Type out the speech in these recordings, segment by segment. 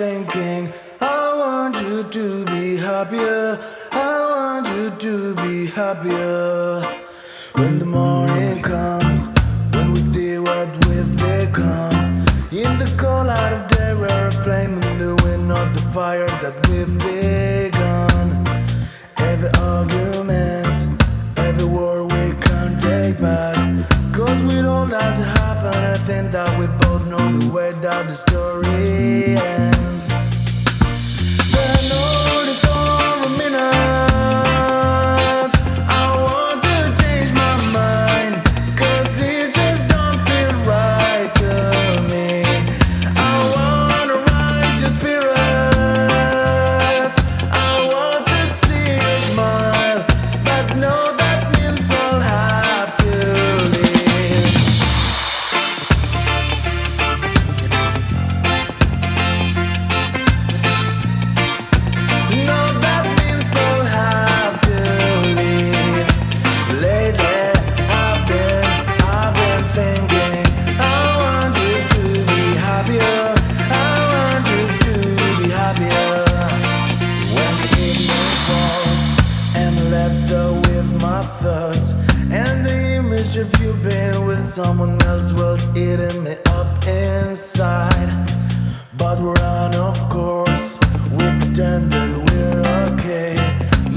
thinking, I want you to be happier. I want you to be happier. When the morning comes, when we see what we've become. In the cold light of day, we're a flame in the wind, not the fire that we've begun. Every argument, every word we can't take back. Cause we don't have to happen. I think that we both know the way that the story ends. thoughts and the image of you being with someone else was eating me up inside. But we're on, of course. We pretend that we're okay.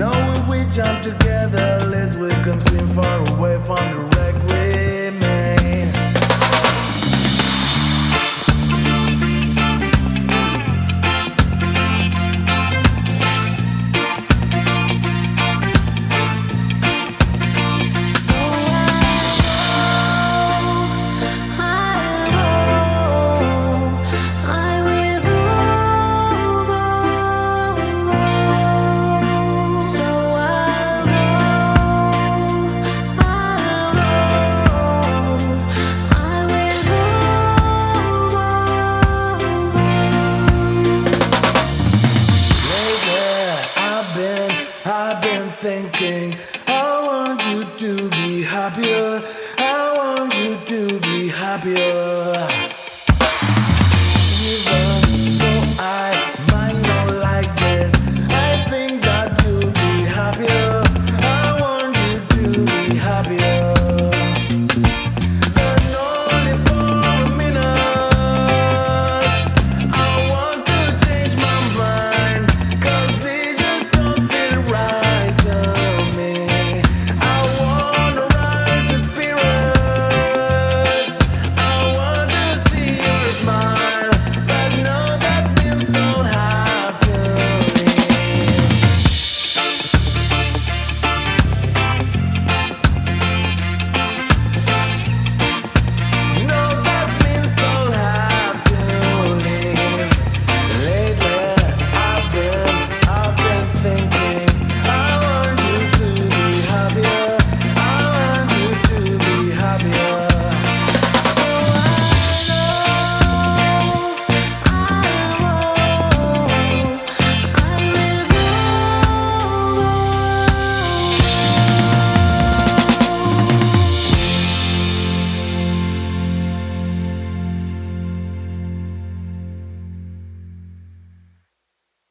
Now if we jump together, let's we can swim far away from the happier. I want you to be happier.